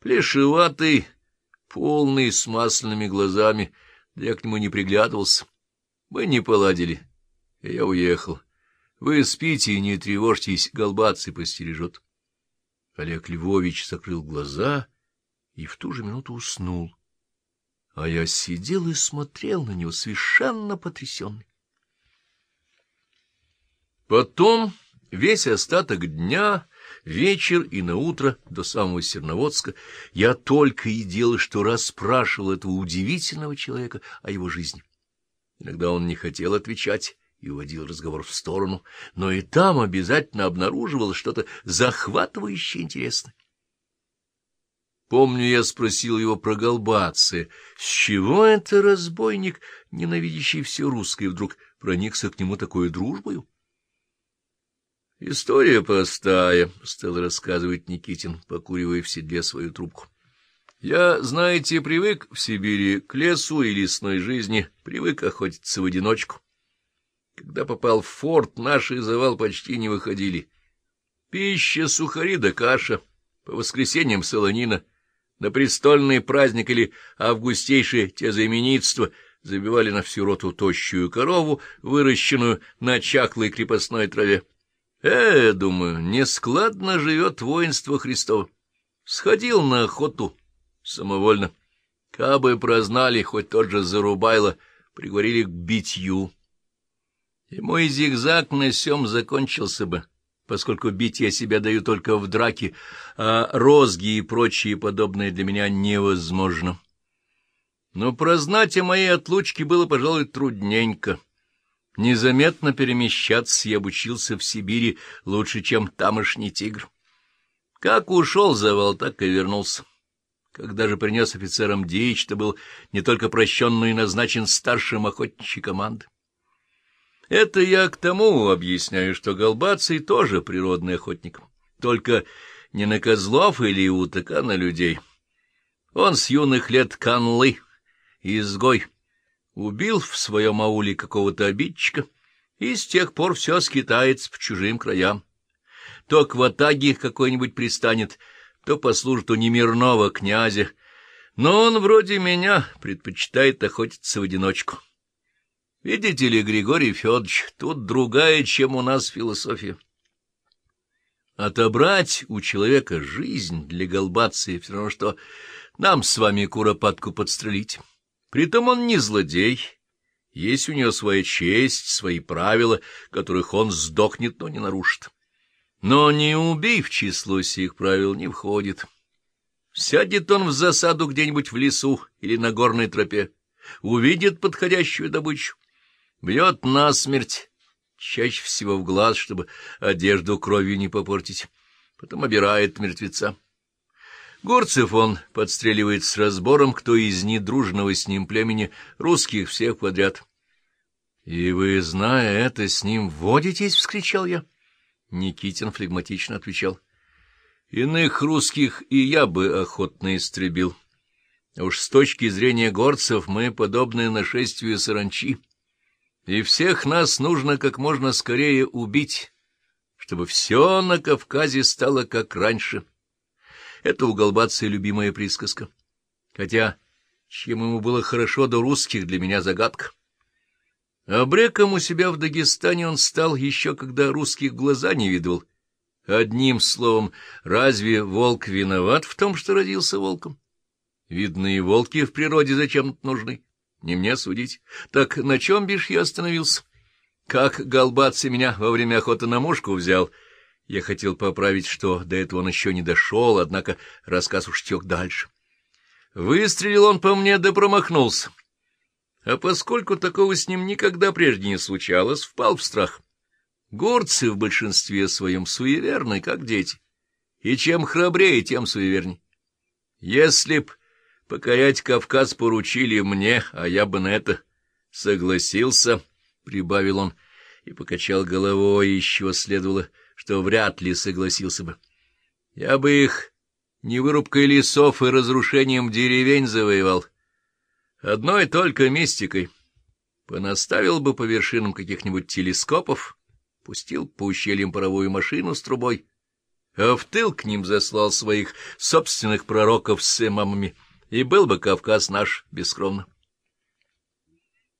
Плешеватый, полный, с масляными глазами, я к нему не приглядывался. Мы не поладили, я уехал. Вы спите и не тревожьтесь, голбаций постережет. Олег Львович закрыл глаза и в ту же минуту уснул. А я сидел и смотрел на него, совершенно потрясенный. Потом весь остаток дня, вечер и на утро до самого Серноводска я только и делал, что расспрашивал этого удивительного человека о его жизни. Иногда он не хотел отвечать, и уводил разговор в сторону, но и там обязательно обнаруживал что-то захватывающее интересное. Помню, я спросил его про Голбация, с чего это разбойник, ненавидящий все русское, вдруг проникся к нему такой дружбою? — История простая, — стал рассказывать Никитин, покуривая в седле свою трубку. — Я, знаете, привык в Сибири к лесу и лесной жизни, привык охотиться в одиночку. Когда попал в форт, наши из завал почти не выходили. Пища, сухари да каша, по воскресеньям солонина, на престольный праздник или августейшее тезаименитство забивали на всю роту тощую корову, выращенную на чаклой крепостной траве. Э, думаю, нескладно живет воинство Христово. Сходил на охоту самовольно. Кабы прознали, хоть тот же Зарубайло, приговорили к битью. И мой зигзаг на сём закончился бы, поскольку бить я себя даю только в драке, а розги и прочие подобные для меня невозможно. Но прознать о моей отлучке было, пожалуй, трудненько. Незаметно перемещаться я обучился в Сибири лучше, чем тамошний тигр. Как ушел завал, так и вернулся. Когда же принес офицерам дичь, то был не только прощен, но и назначен старшим охотничьей команды. Это я к тому объясняю, что Голбаций тоже природный охотник, только не на козлов или уток, а на людей. Он с юных лет канлы, изгой, убил в своем ауле какого-то обидчика и с тех пор все скитается по чужим краям. То к ватаге какой-нибудь пристанет, то послужит у немирного князя, но он вроде меня предпочитает охотиться в одиночку. Видите ли, Григорий Федорович, тут другая, чем у нас философия. Отобрать у человека жизнь для голбации все равно, что нам с вами куропатку подстрелить. Притом он не злодей. Есть у него своя честь, свои правила, которых он сдохнет, но не нарушит. Но не убей в число сих правил не входит. Сядет он в засаду где-нибудь в лесу или на горной тропе, увидит подходящую добычу, Бьет насмерть, чаще всего в глаз, чтобы одежду кровью не попортить. Потом обирает мертвеца. Горцев он подстреливает с разбором, кто из недружного с ним племени, русских всех подряд. — И вы, зная это, с ним водитесь? — вскричал я. Никитин флегматично отвечал. — Иных русских и я бы охотно истребил. Уж с точки зрения горцев мы подобны нашествию саранчи и всех нас нужно как можно скорее убить, чтобы все на Кавказе стало как раньше. Это у Голбации любимая присказка. Хотя, чем ему было хорошо до русских, для меня загадка. Обреком у себя в Дагестане он стал еще, когда русских глаза не видывал. Одним словом, разве волк виноват в том, что родился волком? Видно, и волки в природе зачем-то нужны. Не мне судить. Так на чем, бишь, я остановился? Как голбаться меня во время охоты на мушку взял? Я хотел поправить, что до этого он еще не дошел, однако рассказ уж тек дальше. Выстрелил он по мне да промахнулся. А поскольку такого с ним никогда прежде не случалось, впал в страх. Горцы в большинстве своем суеверны, как дети. И чем храбрее, тем суеверней. Если б Покорять Кавказ поручили мне, а я бы на это согласился, — прибавил он и покачал головой, еще следовало, что вряд ли согласился бы. Я бы их не вырубкой лесов и разрушением деревень завоевал, одной только мистикой. Понаставил бы по вершинам каких-нибудь телескопов, пустил по ущельям паровую машину с трубой, а в тыл к ним заслал своих собственных пророков с имамами, и был бы Кавказ наш бескровно.